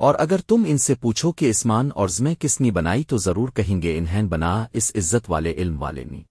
اور اگر تم ان سے پوچھو کہ اسمان اور زمیں کس نے بنائی تو ضرور کہیں گے انہیں بنا اس عزت والے علم والے نے